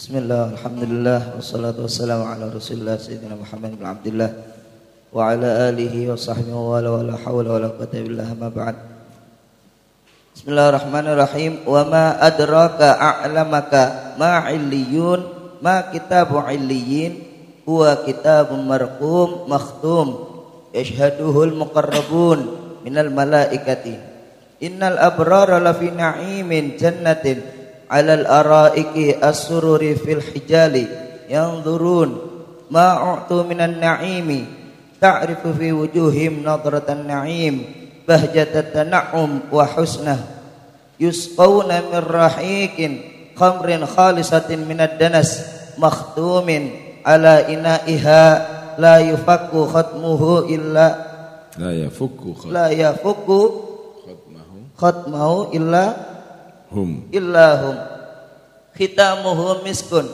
بسم الله الحمد لله والصلاة والسلام على رسول الله سيدنا محمد بن عبد الله وعلى آله وصحبه وله ولا حول ولا قوة إلا بالله ما بعد بسم الله الرحمن الرحيم وما أدراك أعلمك ما عليون ما كتاب عليين هو كتاب مرقوم مختوم يشهده المقربون من الملائكة إن الأبرار لفي نعيم جنة alal araiki as-sururi fil hijali yanzurun ma u'tu minan na'imi ta'rifu fi wujuhim nadratan na'im bahjatat tan'um wa husnah yusqawna min rahiqin khamrin khalisatin minad danas makhtumin ala ina'iha la yufakku khatmuhu illa la yafukku la yafukku khatmahu khatmahu illa hum. Illahum khitamuhu miskun.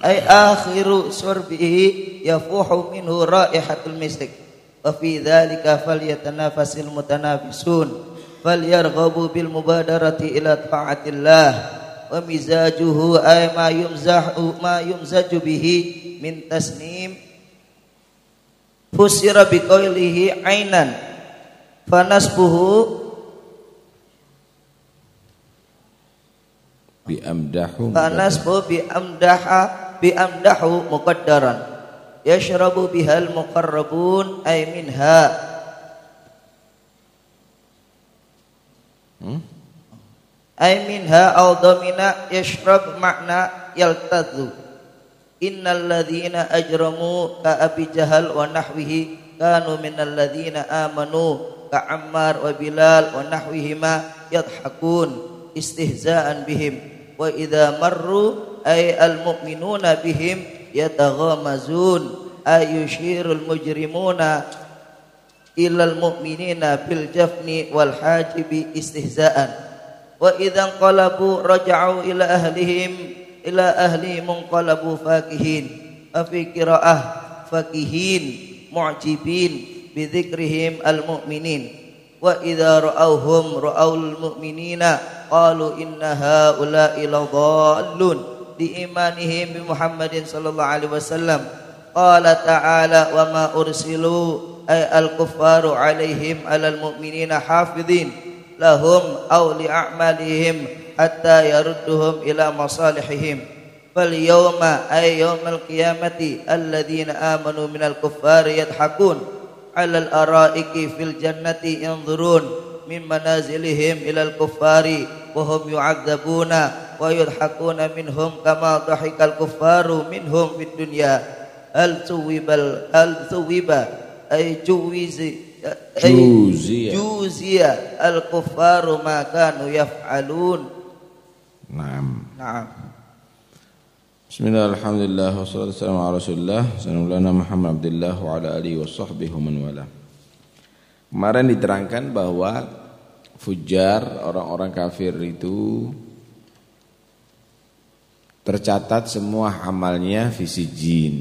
Ay akhiru surbihi yafuhu minhu raihatul misik wa fi dhalika falyatanafasil mutanafisun. Falyarghabu bil mubadarati ila taatillah. Wa mizajuhu ay ma yumzahu ma yumzaju bihi min tasnim. Fusira biqailihi ainan fanasbuhu bi amdahu Fanasbu bi amdaha bi amdahu muqaddaran. Yashrabu bihal muqarrabun ay minha. Hmm? ay minha aw domina yashrab makna yaltadhu innal ladzina ajramu ka abi jahal wa nahwihi kanu minal ladzina amanu ka ammar wa bilal wa nahwihima yadhakun istihza'an bihim wa idza marru ay al mu'minuna bihim yataghamazun ay yushirul mujrimuna ilal mu'minina bil jafni wal hajibi istihza'an wa idza qalabu raja'u ila ahlihim ila ahli munqalabu fakihin fa fi qira'ah fakihin mu'jibin bi al mu'minin wa idza ra'awhum ra'awul mu'minina qalu inna haula'i ladallun di imanihim bi Muhammadin sallallahu alaihi wasallam qala ta'ala wa ma ursilu ay al kuffaru alaihim alal mu'minina hafidhin lahum aw li a'malihim hatta yarudduhum ila masalihihim fal yawma ay yawmal qiyamati alladhina amanu minal kuffari yadhakun alal araiki fil jannati yanzurun min manazilihim ilal kuffari wa hum yu'adzabuna wa yudhakuna minhum kama dhahikal kuffaru minhum fid dunya. Al tuwibal al tuwiba ay juwizi al kuffaru ma kanu alhamdulillah, wassalatu wassalamu ala Salamulana Muhammad Abdullah wa ala alihi wa sahbihi wa man wala. Kemarin diterangkan bahwa fujar, orang-orang kafir itu tercatat semua amalnya visi jin.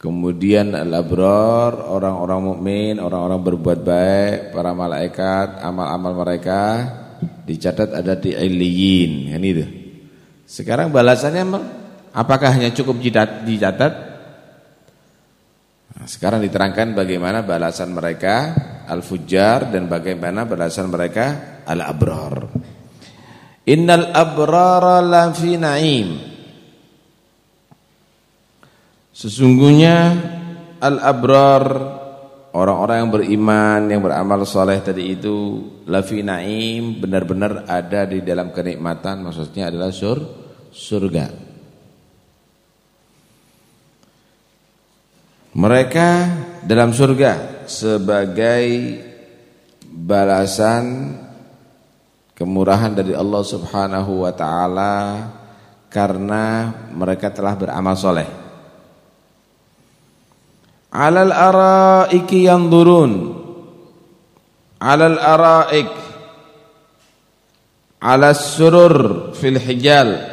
Kemudian al-abrar, orang-orang mukmin, orang-orang berbuat baik, para malaikat, amal-amal mereka dicatat ada di iliyin, kan itu. Sekarang balasannya apakah hanya cukup dicatat Nah, sekarang diterangkan bagaimana balasan mereka al-fujjar dan bagaimana balasan mereka al-abrar. Innal abrara lafi na'im. Sesungguhnya al-abrar orang-orang yang beriman yang beramal soleh tadi itu lafi na'im benar-benar ada di dalam kenikmatan maksudnya adalah sur surga. Mereka dalam surga sebagai balasan kemurahan dari Allah Subhanahu wa taala karena mereka telah beramal soleh. Alal araiki yanzurun. Alal araik. Alas surur fil hijal.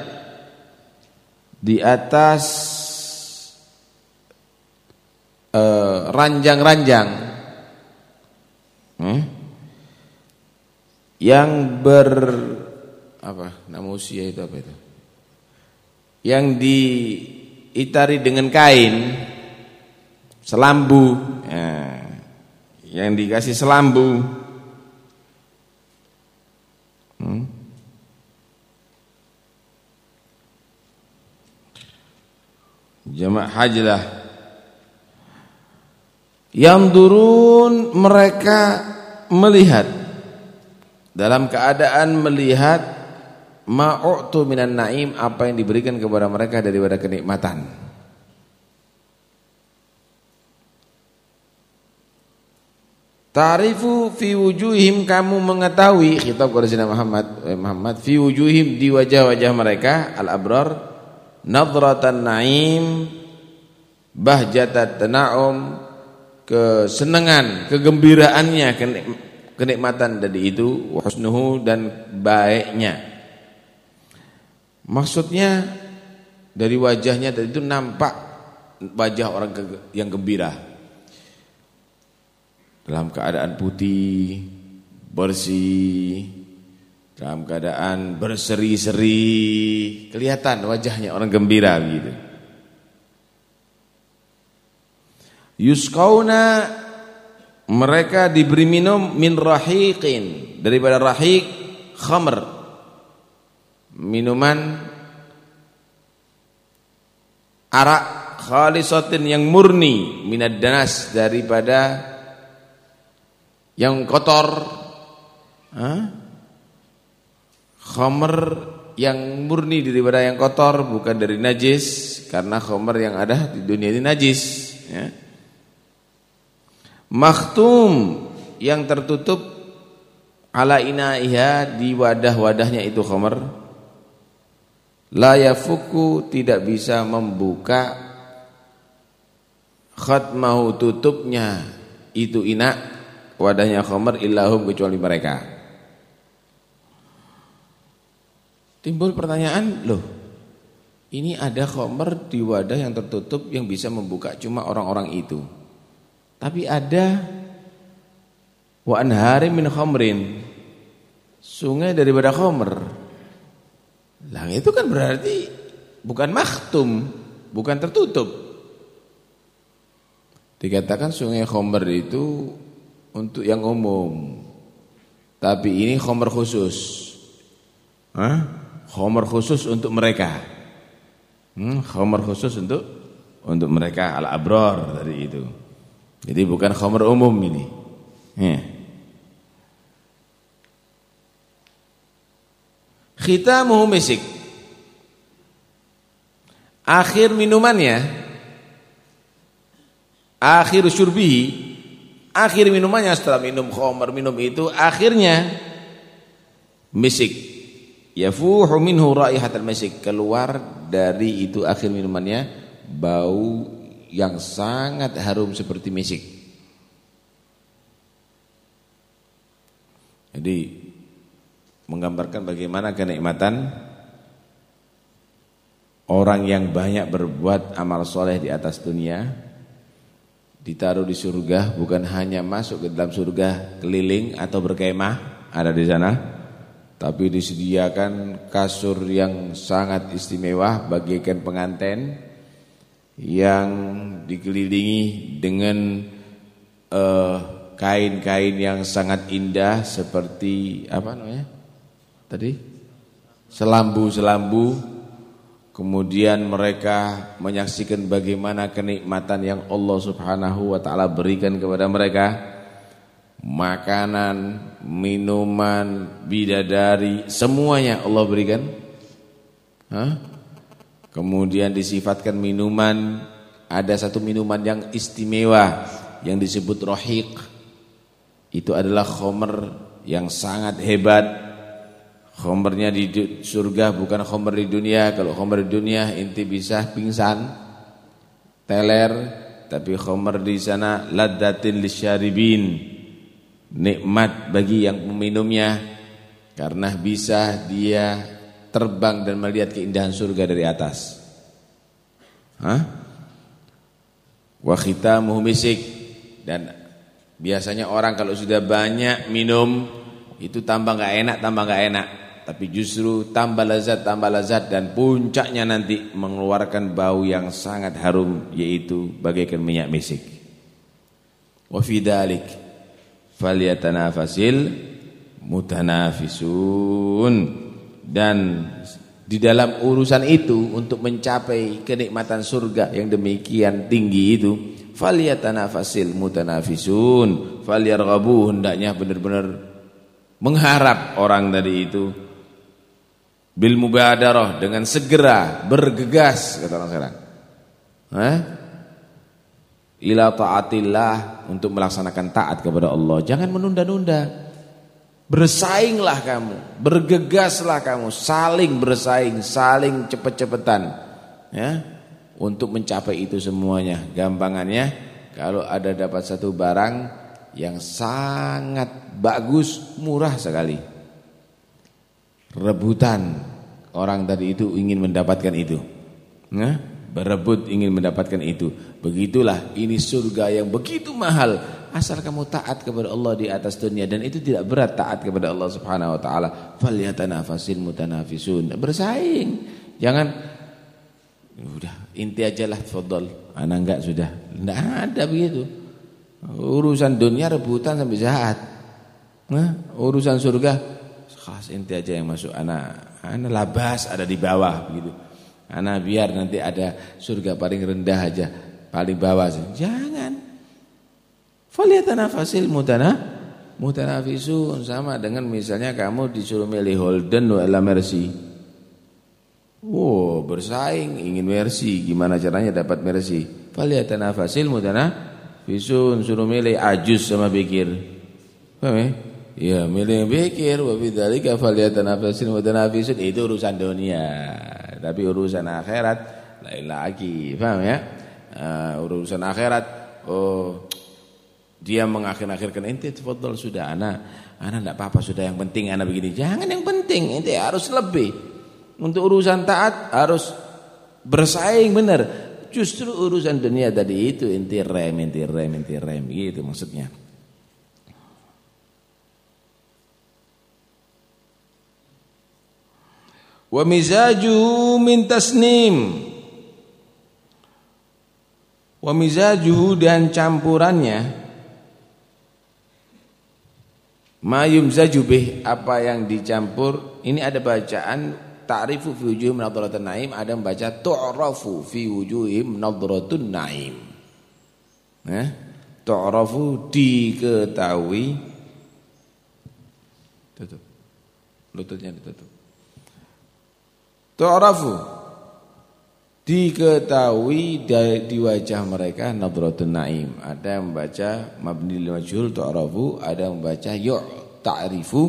Di atas Eh, ranjang-ranjang. Hmm? yang ber apa? Nama usia itu apa itu? Yang diitari dengan kain selambu. Ya, yang dikasih selambu. Hmm. jamaah hajilah yang turun mereka melihat dalam keadaan melihat ma'u'tu minan naim apa yang diberikan kepada mereka daripada kenikmatan. Ta'rifu fi wujuhim kamu mengetahui kepada Sayyidina Muhammad eh, Muhammad fi wujuhim di wajah-wajah mereka al-abrar nadratan naim bahjatat tana'um kesenangan kegembiraannya kenikmatan dari itu husnuhu dan baiknya maksudnya dari wajahnya tadi itu nampak wajah orang yang gembira dalam keadaan putih, bersih, dalam keadaan berseri-seri, kelihatan wajahnya orang gembira gitu. Yuskauna mereka diberi minum min rahiqin. Daripada rahiq khamr. Minuman arak khalisatin yang murni minad danas daripada yang kotor. Khomer yang murni daripada yang kotor bukan dari najis karena khomer yang ada di dunia ini najis ya. Makhtum yang tertutup ala inaiha di wadah-wadahnya itu khomer la yafuku tidak bisa membuka khatmahu tutupnya itu ina wadahnya khamar illahum kecuali mereka. Timbul pertanyaan, loh, ini ada khamar di wadah yang tertutup yang bisa membuka cuma orang-orang itu. Tapi ada wa anhari min khamrin. Sungai daripada khamr. Lah itu kan berarti bukan maktum, bukan tertutup. Dikatakan sungai khamr itu untuk yang umum. Tapi ini khomer khusus. Hah? Khomer khusus untuk mereka. Hmm, khomer khusus untuk untuk mereka al-abrar dari itu. Jadi bukan khomer umum ini. Ya. Khitamuhu misik. Akhir minumannya akhir syurbihi Akhir minumannya setelah minum khamar minum itu akhirnya misik. Yafuhu minhu raihatul misik. Keluar dari itu akhir minumannya bau yang sangat harum seperti misik. Jadi menggambarkan bagaimana kenikmatan orang yang banyak berbuat amal soleh di atas dunia ditaruh di surga bukan hanya masuk ke dalam surga keliling atau berkemah ada di sana tapi disediakan kasur yang sangat istimewa bagikan pengantin yang dikelilingi dengan eh, kain-kain uh, yang sangat indah seperti apa namanya tadi selambu-selambu Kemudian mereka menyaksikan bagaimana kenikmatan yang Allah Subhanahu wa taala berikan kepada mereka. Makanan, minuman, bidadari, semuanya Allah berikan. Hah? Kemudian disifatkan minuman, ada satu minuman yang istimewa yang disebut rohik. Itu adalah khomer yang sangat hebat Khomernya di surga bukan khomer di dunia. Kalau khomer di dunia inti bisa pingsan, teler, tapi khomer di sana laddatin lisyaribin. Nikmat bagi yang meminumnya karena bisa dia terbang dan melihat keindahan surga dari atas. Hah? Wa khitamuhu dan biasanya orang kalau sudah banyak minum itu tambah enggak enak, tambah enggak enak tapi justru tambah lezat tambah lezat dan puncaknya nanti mengeluarkan bau yang sangat harum yaitu bagaikan minyak misik. Wa fi mutanafisun dan di dalam urusan itu untuk mencapai kenikmatan surga yang demikian tinggi itu falyatanafasil mutanafisun. Falyarghabu hendaknya benar-benar mengharap orang tadi itu bil mubadarah dengan segera bergegas kata orang sekarang. Hah? ila taatillah untuk melaksanakan taat kepada Allah. Jangan menunda-nunda Bersainglah kamu, bergegaslah kamu, saling bersaing, saling cepet-cepetan ya, untuk mencapai itu semuanya. Gampangannya kalau ada dapat satu barang yang sangat bagus, murah sekali. Rebutan orang tadi itu ingin mendapatkan itu. Nah, berebut ingin mendapatkan itu. Begitulah ini surga yang begitu mahal asal kamu taat kepada Allah di atas dunia dan itu tidak berat taat kepada Allah Subhanahu wa taala. Falyatanafasil mutanafisun. Bersaing. Jangan udah inti aja lah fadl. Ana enggak sudah. Enggak ada begitu. Urusan dunia rebutan sampai jahat. Nah urusan surga khas inti aja yang masuk. Ana ana labas ada di bawah begitu. Ana biar nanti ada surga paling rendah aja paling bawah jangan Falyatanafasil mutana mutanafisun sama dengan misalnya kamu disuruh milih Holden atau Mercy. Wow, bersaing ingin Mercy, gimana caranya dapat Mercy? Falyatanafasil mutanafisun suruh milih Ajus sama Bekir. Paham ya? Ya, milih Bekir wa bidzalika falyatanafasil mutanafisun itu urusan dunia. Tapi urusan akhirat lain lagi. Paham ya? Uh, urusan akhirat oh dia mengakhir-akhirkan ente tafadhol sudah anak anak tidak apa-apa sudah yang penting anak begini. Jangan yang penting ente harus lebih. Untuk urusan taat harus bersaing benar. Justru urusan dunia tadi itu ente rem ente rem ente rem. Gitu maksudnya. Wa mizaju min tasnim. Wa mizaju dan campurannya Mayum zajubih apa yang dicampur ini ada bacaan ta'rifu fi wujuhim nadratun naim ada yang baca tu'rafu fi wujuhim nadratun naim. Eh? Tu'rafu diketahui. Tutup. Lututnya ditutup. Tu'rafu diketahui di wajah mereka nadratun naim. Ada yang membaca mabni lil majhul tu'rafu ada yang membaca yu' ta'rifu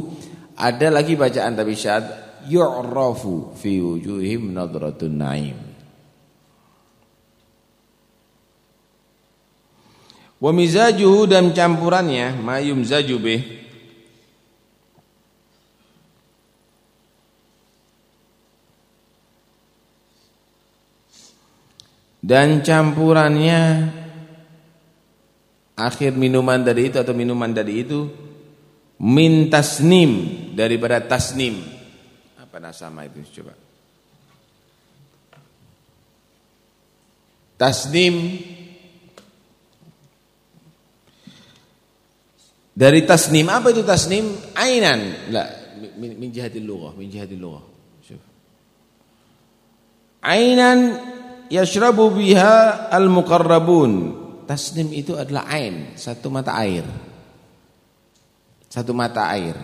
ada lagi bacaan tapi syad yu'rafu fi wujuhim nadratun naim. Wa mizajuhu dan campurannya mayum zajubih dan campurannya akhir minuman dari itu atau minuman dari itu min tasnim daripada tasnim. Apa nasama itu? Coba. Tasnim dari tasnim apa itu tasnim? Ainan. La min, min lughah min lughah. Ainan yashrabu biha al-muqarrabun. Tasnim itu adalah ain, satu mata air. Satu mata air.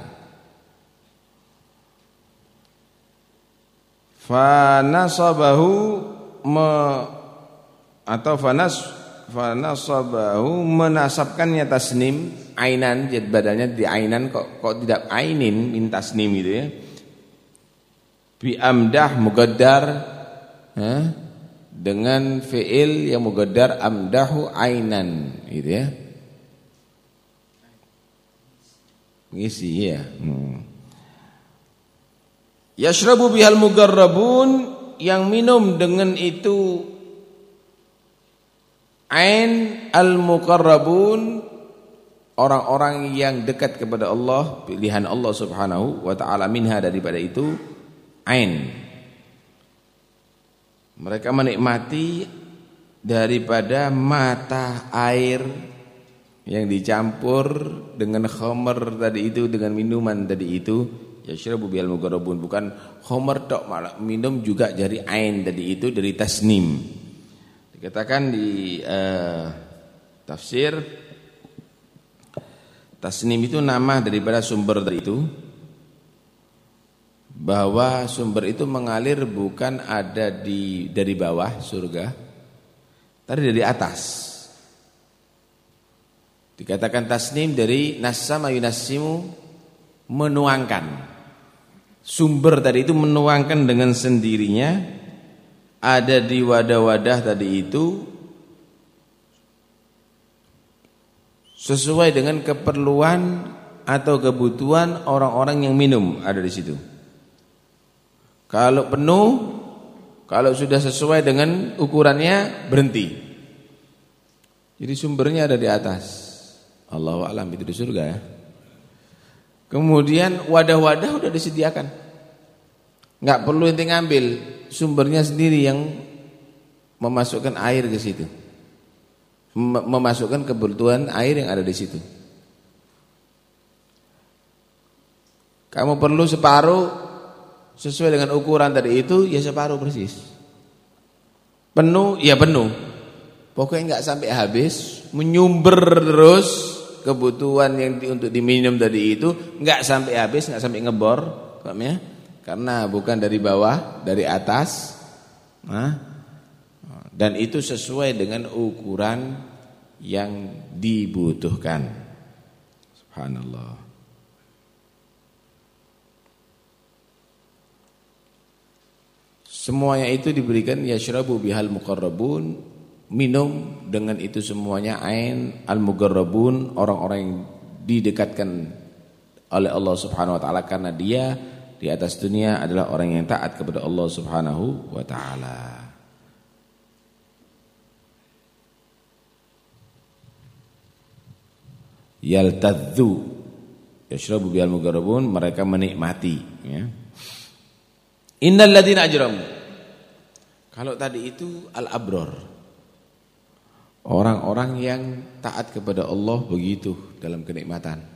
Fanasabahu me, atau fanas fanasabahu menasabkannya tasnim ainan jadi badannya di ainan kok kok tidak ainin min tasnim itu ya. Bi amdah mugaddar eh? Dengan fi'il yang mugaddar amdahu ainan gitu ya. Ngisi ya. Hmm. Yashrabu bihal mugarrabun yang minum dengan itu ain al muqarrabun orang-orang yang dekat kepada Allah, pilihan Allah Subhanahu wa taala minha daripada itu ain. Mereka menikmati daripada mata air yang dicampur dengan khamar tadi itu dengan minuman tadi itu. Yashrabu bil mugarrabun bukan khamar tok malah minum juga dari ain tadi itu dari tasnim. Dikatakan di uh, tafsir tasnim itu nama daripada sumber dari itu bahwa sumber itu mengalir bukan ada di dari bawah surga tapi dari atas. Dikatakan tasnim dari nasama yunasimu menuangkan. Sumber tadi itu menuangkan dengan sendirinya. Ada di wadah-wadah tadi itu sesuai dengan keperluan atau kebutuhan orang-orang yang minum ada di situ. Kalau penuh, kalau sudah sesuai dengan ukurannya berhenti. Jadi sumbernya ada di atas. Allahu alam itu di surga ya. Kemudian wadah-wadah udah disediakan. Enggak perlu ente ngambil, sumbernya sendiri yang memasukkan air ke situ. Memasukkan kebutuhan air yang ada di situ. Kamu perlu separuh sesuai dengan ukuran tadi itu, ya separuh persis. Penuh, ya penuh. Pokoknya enggak sampai habis, menyumber terus kebutuhan yang di, untuk diminum tadi itu nggak sampai habis, nggak sampai ngebor, ya? Karena bukan dari bawah, dari atas. Nah, dan itu sesuai dengan ukuran yang dibutuhkan. Subhanallah. Semuanya itu diberikan yashrabu bihal muqarrabun minum dengan itu semuanya ain al-mugarrabun orang-orang yang didekatkan oleh Allah Subhanahu wa taala karena dia di atas dunia adalah orang yang taat kepada Allah Subhanahu wa taala. Yaltadzu yashrabu bil mugarrabun mereka menikmati ya. Innal ladzina ajramu Kalau tadi itu al-abrar Orang-orang yang taat kepada Allah begitu dalam kenikmatan.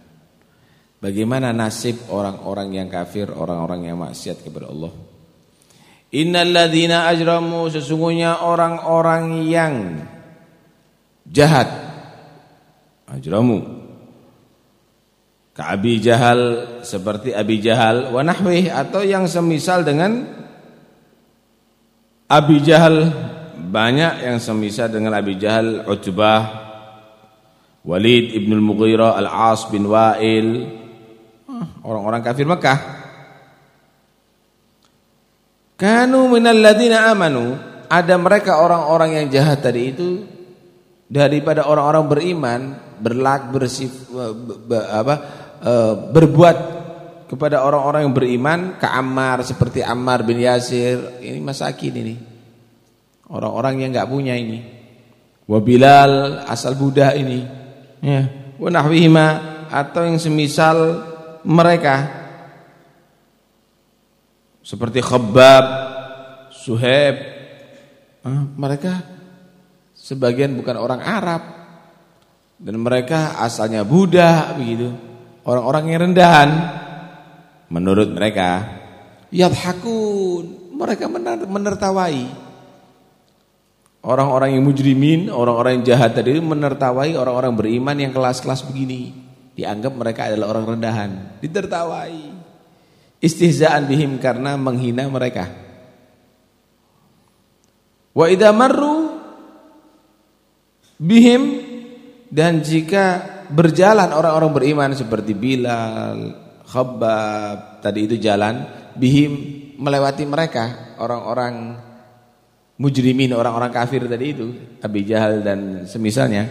Bagaimana nasib orang-orang yang kafir, orang-orang yang maksiat kepada Allah? Innalladzina ajramu sesungguhnya orang-orang yang jahat. Ajramu. Ka'abi Jahal seperti Abi Jahal wa nahwih atau yang semisal dengan Abi Jahal banyak yang semisal dengan Abi Jahal, Utbah, Walid ibn al-Mughirah, Al-As bin Wa'il, orang-orang kafir Mekah. Kanu minal ladina amanu, ada mereka orang-orang yang jahat tadi itu daripada orang-orang beriman, berlak bersif apa eh, berbuat kepada orang-orang yang beriman, ke Ammar seperti Ammar bin Yasir, ini masakin ini. Orang-orang yang nggak punya ini. Wabilal asal Buddha ini. Ya. Wa atau yang semisal mereka. Seperti Khabbab, Suhaib. Ah, mereka sebagian bukan orang Arab. Dan mereka asalnya Buddha begitu. Orang-orang yang rendahan menurut mereka yadhakun mereka menertawai Orang-orang yang mujrimin, orang-orang yang jahat tadi menertawai orang-orang beriman yang kelas-kelas begini. Dianggap mereka adalah orang rendahan, ditertawai. Istihza'an bihim karena menghina mereka. Wa idza marru bihim dan jika berjalan orang-orang beriman seperti Bilal, Khabbab. Tadi itu jalan bihim melewati mereka orang-orang mujrimin orang-orang kafir tadi itu Abi Jahal dan semisalnya.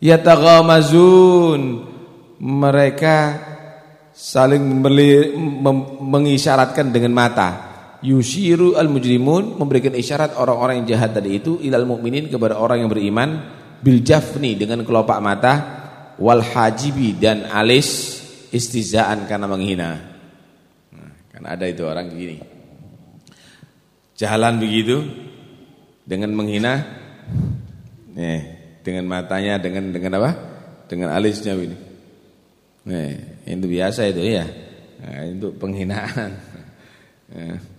Yataghamazun. Mereka saling mengisyaratkan dengan mata. Yushiru al-mujrimun memberikan isyarat orang-orang yang jahat tadi itu ilal mukminin kepada orang yang beriman bil jafni dengan kelopak mata wal hajibi dan alis istizaan karena menghina. Nah, kan ada itu orang gini. Jalan begitu dengan menghina nih, dengan matanya dengan dengan apa? Dengan alisnya ini. Nih, itu biasa itu ya. Nah, itu penghinaan. Nah.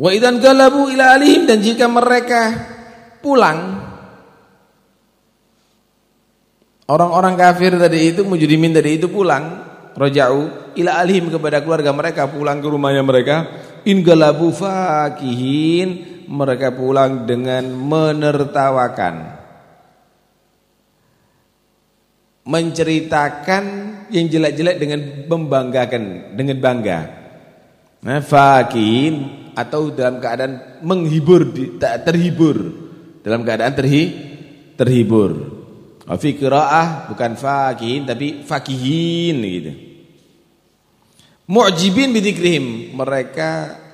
Wa idan galabu ila alihim dan jika mereka pulang orang-orang kafir tadi itu mujrimin tadi itu pulang raja'u ila alihim kepada keluarga mereka pulang ke rumahnya mereka. In galabu fakihin mereka pulang dengan menertawakan. Menceritakan yang jelek-jelek dengan membanggakan dengan bangga. Nah fakihin atau dalam keadaan menghibur terhibur. Dalam keadaan terhi, terhibur. Fi qiraah bukan fakihin tapi fakihin gitu. Mu'jibin bidzikrihim. Mereka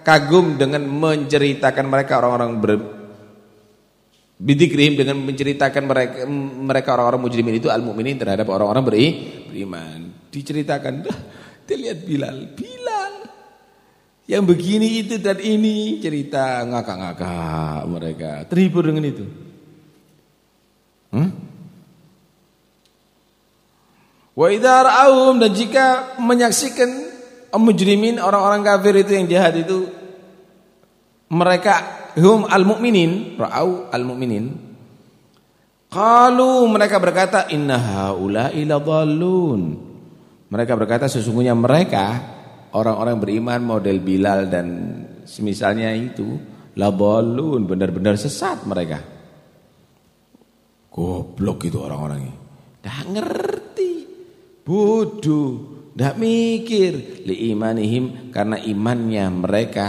kagum dengan menceritakan mereka orang-orang ber bidzikrihim dengan menceritakan mereka mereka orang-orang mujrimin itu al-mukminin terhadap orang-orang beriman. Diceritakan dah lihat Bilal. Bilal yang begini itu dan ini cerita ngakak-ngakak mereka terhibur dengan itu. Hmm? Wa idza ra'awhum dan jika menyaksikan mujrimin orang-orang kafir itu yang jahat itu mereka hum al-mu'minin ra'au al-mu'minin qalu mereka berkata inna haula'i ladallun mereka berkata sesungguhnya mereka orang-orang beriman model Bilal dan semisalnya itu labolun benar-benar sesat mereka. Goblok itu orang-orang ini. Dah ngerti. Bodoh, dah mikir li imanihim karena imannya mereka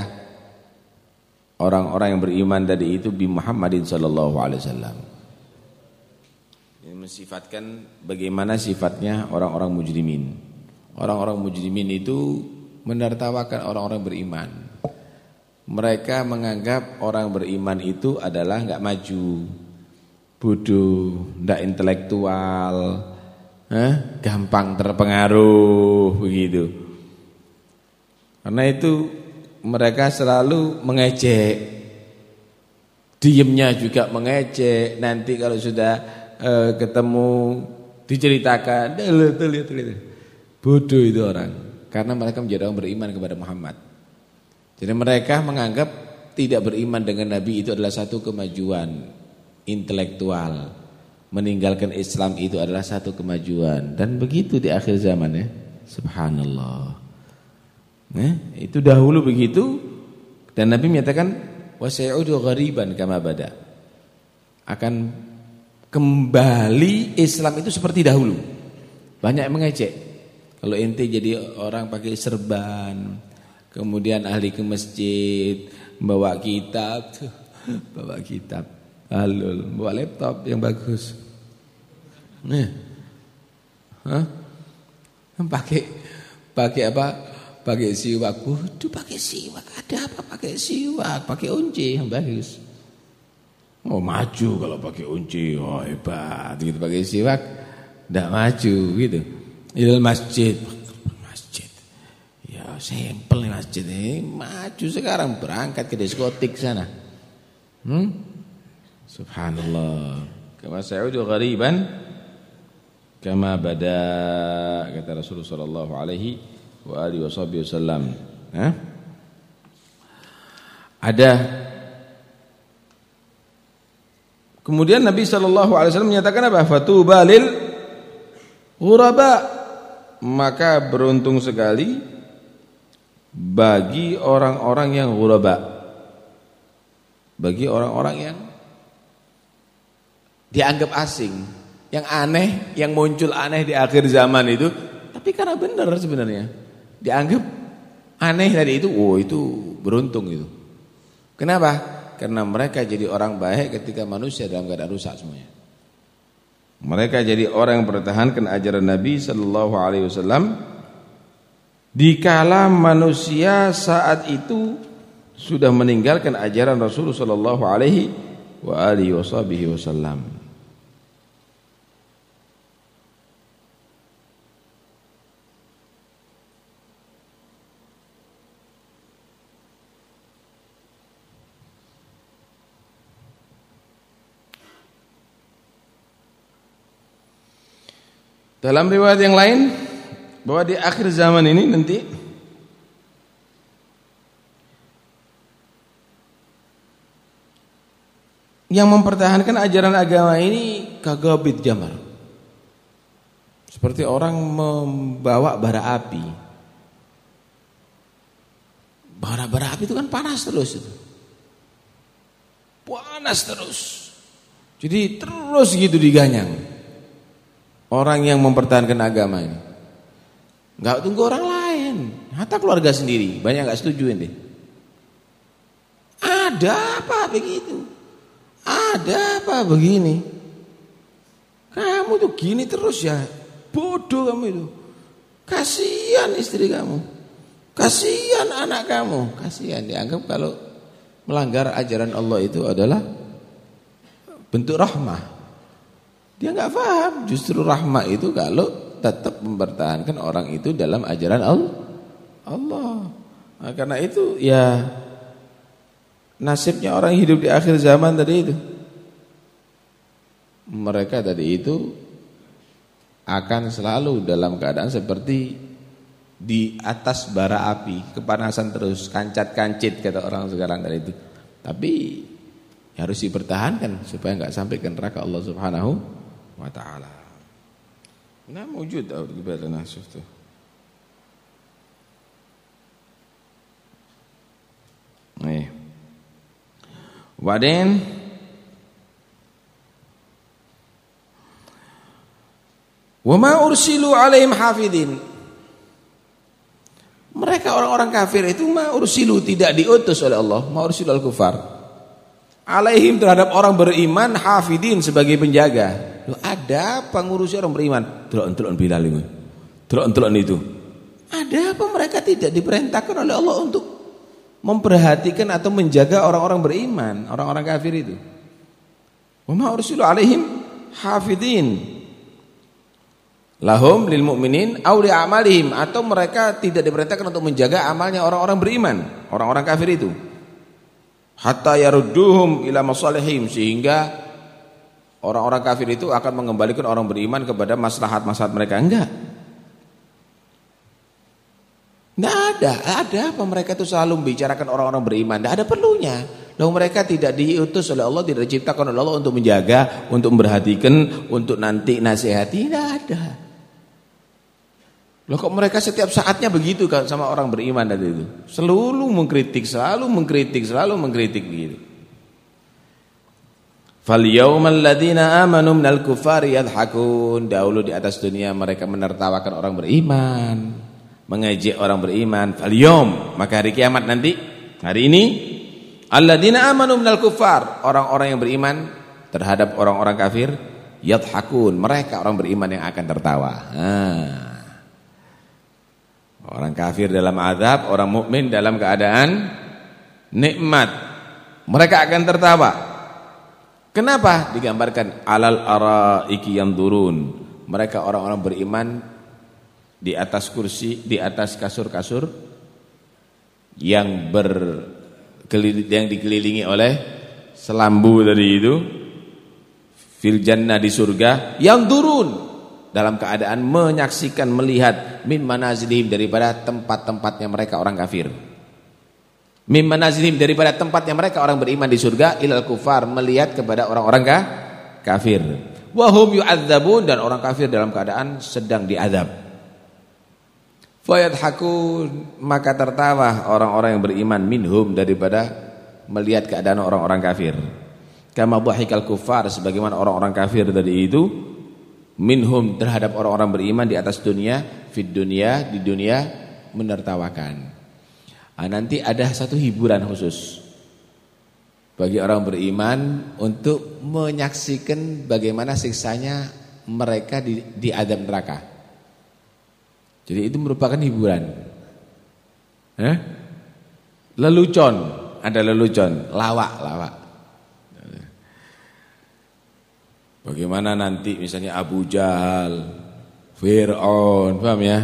orang-orang yang beriman tadi itu bi Muhammadin sallallahu alaihi wasallam. Ini mensifatkan bagaimana sifatnya orang-orang mujrimin. Orang-orang mujrimin itu menertawakan orang-orang beriman. Mereka menganggap orang beriman itu adalah enggak maju, bodoh, enggak intelektual, eh, gampang terpengaruh begitu. Karena itu mereka selalu mengejek. Diemnya juga mengejek. Nanti kalau sudah eh, ketemu diceritakan, lihat lihat. Bodoh itu orang. Karena mereka menjadi orang beriman kepada Muhammad. Jadi mereka menganggap tidak beriman dengan Nabi itu adalah satu kemajuan intelektual. Meninggalkan Islam itu adalah satu kemajuan. Dan begitu di akhir zaman ya. Subhanallah. Nah, itu dahulu begitu. Dan Nabi menyatakan wasayudu ghariban kama bada. Akan kembali Islam itu seperti dahulu. Banyak yang mengejek. Kalau ente jadi orang pakai serban, kemudian ahli ke masjid, bawa kitab, bawa kitab, alul, bawa laptop yang bagus. Nih. Hah? Pakai pakai apa? Pakai siwak. Waduh, pakai siwak. Ada apa pakai siwak? Pakai unci yang bagus. Oh, maju kalau pakai unci. Oh, hebat. Gitu pakai siwak enggak maju gitu ilal masjid. Masjid. Ya sampel nih masjid ini. Maju sekarang. Berangkat ke diskotik sana. Hmm? subhanallah. Kama sa'udu ghariban kama bada kata Rasulullah sallallahu alaihi wa alihi wasallam. Ada. Kemudian Nabi sallallahu alaihi wasallam menyatakan apa? Fatuba lil ghuraba maka beruntung sekali bagi orang-orang yang ghuraba. Bagi orang-orang yang dianggap asing yang aneh yang muncul aneh di akhir zaman itu tapi karena benar sebenarnya. Dianggap aneh tadi itu oh itu beruntung itu. Kenapa? Karena mereka jadi orang baik ketika manusia dalam keadaan rusak semuanya mereka jadi orang yang mempertahankan ajaran Nabi sallallahu alaihi wasallam dikala manusia saat itu sudah meninggalkan ajaran Rasulullah sallallahu alaihi wa alihi wasallam. Dalam riwayat yang lain bahwa di akhir zaman ini nanti yang mempertahankan ajaran agama ini kagabit jamar. Seperti orang membawa bara api. Bara-bara api itu kan panas terus itu. Panas terus. Jadi terus gitu diganyang. Orang yang mempertahankan agama ini. Enggak tunggu orang lain. Hatta keluarga sendiri. Banyak enggak setuju ini. Ada apa begitu? Ada apa begini? Kamu tuh gini terus ya. Bodoh kamu itu. Kasihan istri kamu. Kasihan anak kamu. Kasihan dianggap kalau melanggar ajaran Allah itu adalah bentuk rahmah. Dia nggak paham. Justru rahmah itu kalau tetap mempertahankan orang itu dalam ajaran Allah. Allah. Nah, karena itu ya nasibnya orang hidup di akhir zaman tadi itu. Mereka tadi itu akan selalu dalam keadaan seperti di atas bara api, kepanasan terus, kancat-kancit kata orang sekarang tadi itu. Tapi harus dipertahankan supaya enggak sampai ke neraka Allah Subhanahu wa taala. Atau gimana nasuf tuh. Nih. Waden Wa ma ursilu alaihim hafidin. Mereka orang-orang kafir itu ma ursilu tidak diutus oleh Allah, ma ursilu al-kufar. Alaihim terhadap orang beriman hafidin sebagai penjaga. Ada apa ngurusi orang beriman? Delok-delok Bilal itu. Delok-delok itu. Ada apa mereka tidak diperintahkan oleh Allah untuk memperhatikan atau menjaga orang-orang beriman, orang-orang kafir itu. Wa ma ursilu alaihim hafidin. Lahum lil mu'minin amalihim atau mereka tidak diperintahkan untuk menjaga amalnya orang-orang beriman, orang-orang kafir itu. Hatta yarudduhum ila masalihim sehingga orang-orang kafir itu akan mengembalikan orang beriman kepada maslahat-maslahat mereka enggak. Tidak ada, ada apa mereka itu selalu membicarakan orang-orang beriman? Tidak ada perlunya. Lalu mereka tidak diutus oleh Allah, tidak diciptakan oleh Allah untuk menjaga, untuk memperhatikan, untuk nanti nasihati. Tidak ada. Loh kok mereka setiap saatnya begitu kan sama orang beriman tadi itu? Selalu mengkritik, selalu mengkritik, selalu mengkritik begitu. Fal yaumal ladzina amanu minal kufari yadhakun. Dahulu di atas dunia mereka menertawakan orang beriman mengejek orang beriman fal maka hari kiamat nanti hari ini alladzina amanu minal kufar orang-orang yang beriman terhadap orang-orang kafir yadhakun mereka orang beriman yang akan tertawa nah. Orang kafir dalam azab orang mukmin dalam keadaan nikmat. Mereka akan tertawa. Kenapa? Digambarkan alal araiki yang turun mereka orang-orang beriman di atas kursi, di atas kasur-kasur yang ber yang dikelilingi oleh selambu dari itu fil jannah di surga yang turun dalam keadaan menyaksikan melihat min manazilihim daripada tempat-tempatnya mereka orang kafir. Min manazilihim daripada tempatnya mereka orang beriman di surga ilal kufar melihat kepada orang-orang kafir. Wahum yu'adzabun dan orang kafir dalam keadaan sedang diadab Fayadhakun maka tertawa orang-orang yang beriman minhum daripada melihat keadaan orang-orang kafir. Kama dhahikal kufar sebagaimana orang-orang kafir tadi itu minhum terhadap orang-orang beriman di atas dunia, fid dunia di dunia menertawakan. Nah, nanti ada satu hiburan khusus bagi orang beriman untuk menyaksikan bagaimana siksanya mereka di, di adab neraka. Jadi itu merupakan hiburan. Eh? Lelucon. ada lelucon, lawak, lawak. Bagaimana nanti misalnya Abu Jahal, Fir'aun, paham ya?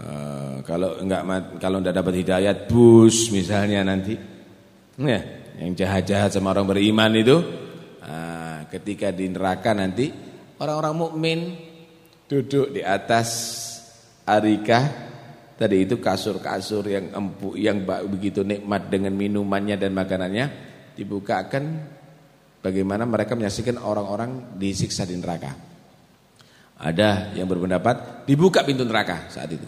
Uh, kalau enggak kalau enggak dapat hidayat bus misalnya nanti. Ya, yang jahat-jahat sama orang beriman itu uh, ketika di neraka nanti orang-orang mukmin duduk di atas arikah tadi itu kasur-kasur yang empuk yang begitu nikmat dengan minumannya dan makanannya dibukakan bagaimana mereka menyaksikan orang-orang disiksa di neraka. Ada yang berpendapat dibuka pintu neraka saat itu.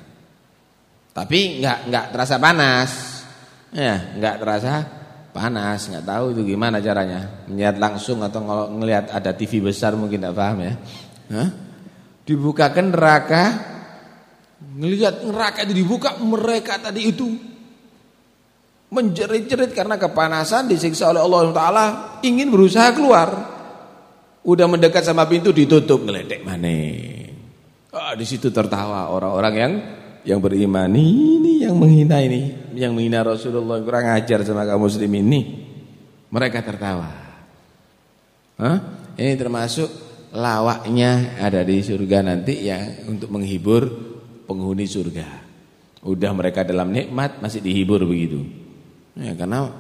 Tapi enggak enggak terasa panas. Ya, enggak terasa panas, enggak tahu itu gimana caranya. Melihat langsung atau kalau ngelihat ada TV besar mungkin enggak paham ya. Hah? Dibukakan neraka. Ngelihat neraka itu dibuka, mereka tadi itu menjerit-jerit karena kepanasan disiksa oleh Allah Taala ingin berusaha keluar. Udah mendekat sama pintu ditutup ngeledek mana ah, di situ tertawa orang-orang yang yang beriman. Ini yang menghina ini yang menghina Rasulullah. Kurang ajar sama kaum muslim ini. Mereka tertawa. Hah? ini termasuk lawaknya ada di surga nanti yang untuk menghibur penghuni surga. Udah mereka dalam nikmat masih dihibur begitu Ya, karena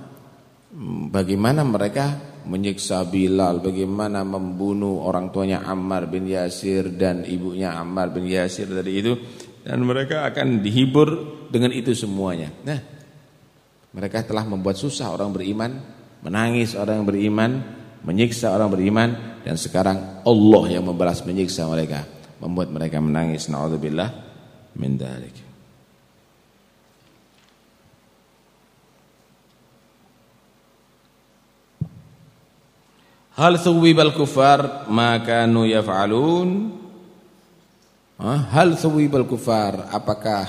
mm, bagaimana mereka menyiksa Bilal, bagaimana membunuh orang tuanya Ammar bin Yasir dan ibunya Ammar bin Yasir dari itu dan mereka akan dihibur dengan itu semuanya. Nah, mereka telah membuat susah orang beriman, menangis orang yang beriman, menyiksa orang beriman dan sekarang Allah yang membalas menyiksa mereka, membuat mereka menangis. Nauzubillah min dzalik. Hal thuwibal kufar maka nu yaf'alun? Hal thuwibal kufar apakah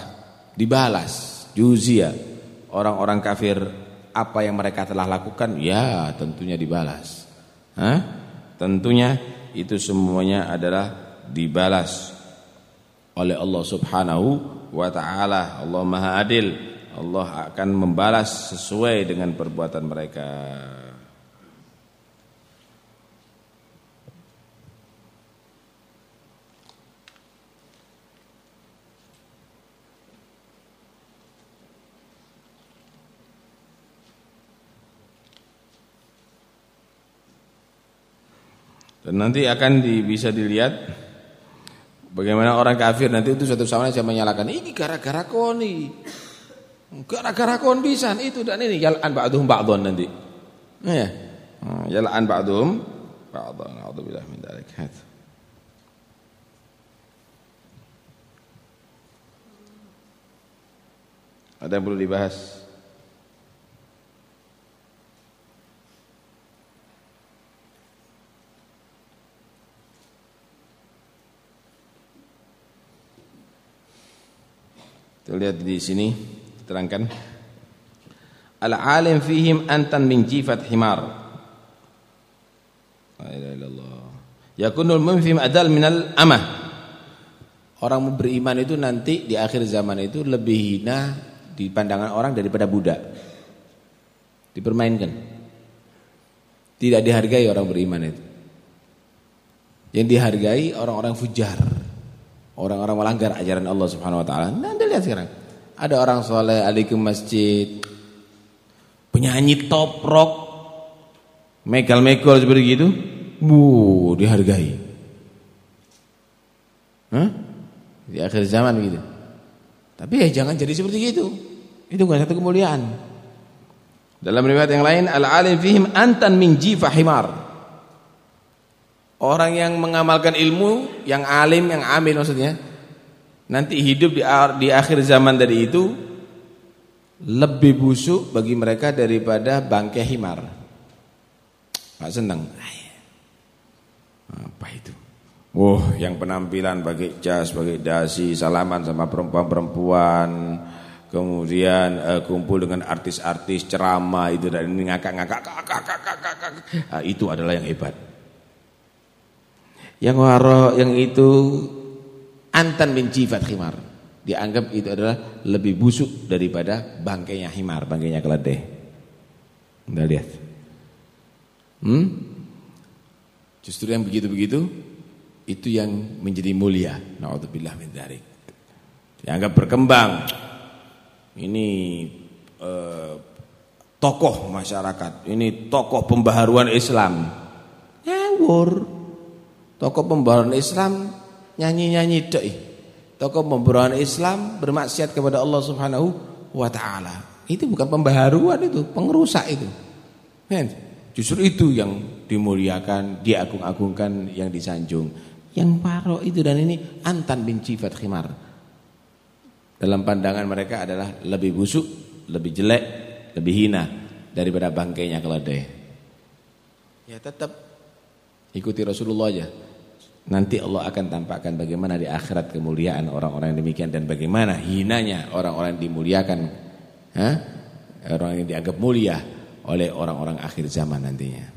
dibalas juzia orang-orang kafir apa yang mereka telah lakukan? Ya, tentunya dibalas. Hah? Tentunya itu semuanya adalah dibalas oleh Allah Subhanahu wa taala. Allah Maha Adil. Allah akan membalas sesuai dengan perbuatan mereka. Dan nanti akan di, bisa dilihat bagaimana orang kafir nanti itu satu sama lain menyalahkan ini gara-gara koni. Gara-gara kon itu dan ini jalan ba'dhum ba'dhon nanti. Ya. Jalan ba'dhum ba'dhon. A'udzubillahi min dzalik. Ada yang perlu dibahas? Lihat di sini terangkan. Al-alim fihim antan min jifat himar. La. Yakunul mumfim adal minal amah. Orang beriman itu nanti di akhir zaman itu lebih hina di pandangan orang daripada budak. Dipermainkan. Tidak dihargai orang beriman itu. Yang dihargai orang-orang fujar. Orang-orang melanggar ajaran Allah Subhanahu wa taala. Nah, Anda lihat sekarang. Ada orang soleh ke masjid. Penyanyi top rock. Megal-megal seperti itu. Bu, dihargai. Hah? Di akhir zaman gitu. Tapi ya jangan jadi seperti itu. Itu bukan satu kemuliaan. Dalam riwayat yang lain, al-alim fihim antan min jifa himar. Orang yang mengamalkan ilmu, yang alim, yang amil maksudnya, nanti hidup di, di akhir zaman dari itu lebih busuk bagi mereka daripada bangkai himar. Pak senang. Apa itu? Wah, yang penampilan pakai jas, pakai dasi, salaman sama perempuan-perempuan, kemudian uh, kumpul dengan artis-artis ceramah itu dan ini ngakak-ngakak, nah, itu adalah yang hebat. Yang waro yang itu antan bin jifat khimar. Dianggap itu adalah lebih busuk daripada bangkainya himar, bangkainya keledai. Anda lihat. Hmm? Justru yang begitu-begitu itu yang menjadi mulia. Nauzubillah min dzalik. Dianggap berkembang. Ini eh, tokoh masyarakat, ini tokoh pembaharuan Islam. Ngawur. Tokoh pembaharuan Islam nyanyi-nyanyi deh. Tokoh pembaharuan Islam bermaksiat kepada Allah Subhanahu wa taala. Itu bukan pembaharuan itu, pengrusak itu. Kan? Justru itu yang dimuliakan, diagung-agungkan, yang disanjung. Yang paro itu dan ini antan bin cifat khimar. Dalam pandangan mereka adalah lebih busuk, lebih jelek, lebih hina daripada bangkainya keledai. Ya tetap ikuti Rasulullah aja. Nanti Allah akan tampakkan bagaimana di akhirat kemuliaan orang-orang yang demikian dan bagaimana hinanya orang-orang yang dimuliakan. Hah? Orang yang dianggap mulia oleh orang-orang akhir zaman nantinya.